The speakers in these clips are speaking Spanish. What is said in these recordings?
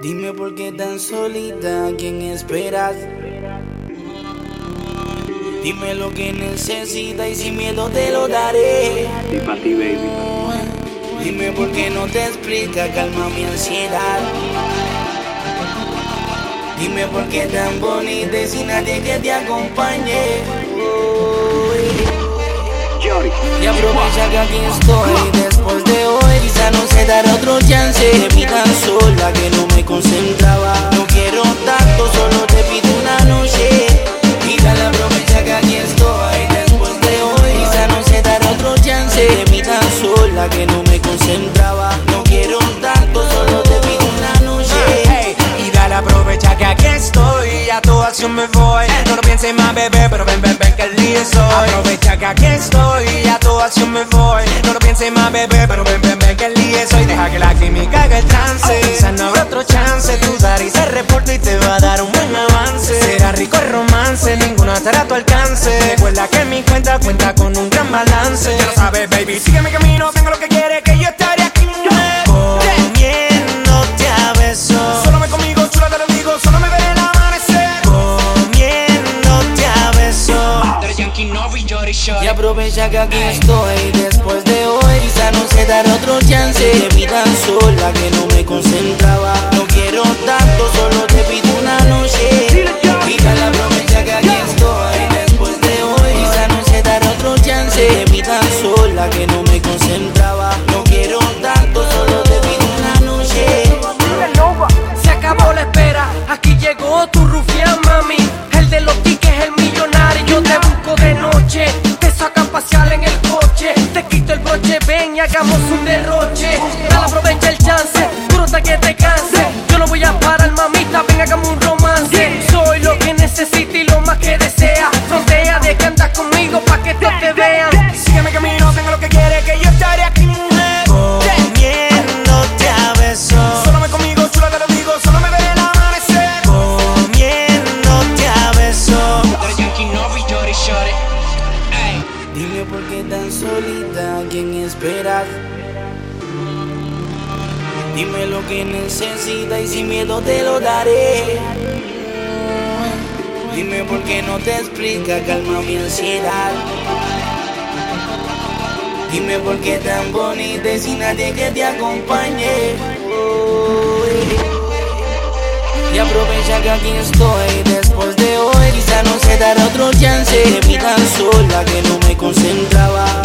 Dime por qué tan solita, ¿a quién esperas? Dime lo que necesitas y sin miedo te lo daré. Y para ti, baby. Dime por qué no te explica, calma mi ansiedad. Dime por qué tan bonita y sin nadie que te acompañe. Y aprovecha que aquí estoy que no me concentraba. No quiero tanto, solo te pido una noche. Hey, y dale aprovecha que aquí estoy, a tu acción me voy. No lo pienses más, bebé, pero ven, ven, ven que el día soy. Aprovecha que aquí estoy, a tu acción me voy. No lo pienses más, bebé, pero ven, ven, ven que el día soy. Deja que la química haga el trance. Quizá no habrá otro chance, tú dar y se reporta y te va a dar romance, ninguna estará a tu alcance. Recuerda que mi cuenta cuenta con un gran balance. Ya lo sabes, baby, sigue mi camino, tengo lo que quieres, que yo estaré aquí. Comiéndote a besos. Solo me conmigo, chula, te lo digo, solo me veré el amanecer. Comiéndote a besos. Y aprovecha que aquí estoy después de hoy. Quizá no se dará otro chance. Te vi tan sola que no me concentraba. Hagamos un derroche. Dale, aprovecha el chance, no te que te canse. Yo no voy a parar, mamita, ven, hagamos un romance. Solita, ¿a quién esperas? Dime lo que necesitas y sin miedo te lo daré. Dime por qué no te explica, calma mi ansiedad. Dime por qué tan bonita y sin nadie que te acompañe. Y aprovecha que aquí estoy después de hoy. Quizá no se dará otro chance. Te vi tan sola que no me concentraba.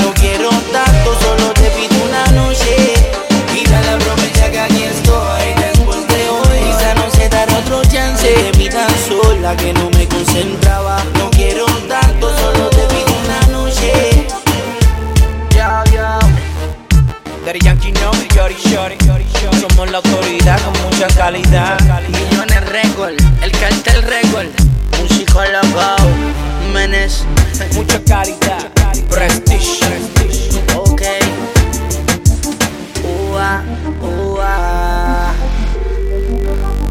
Calidad. Millones récord, el cartel récord. Un psicólogo, Menes. Mucha calidad. Prestige. Ok. Ua, ua.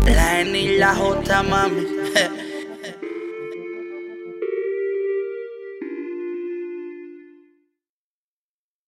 La N y la J, mami.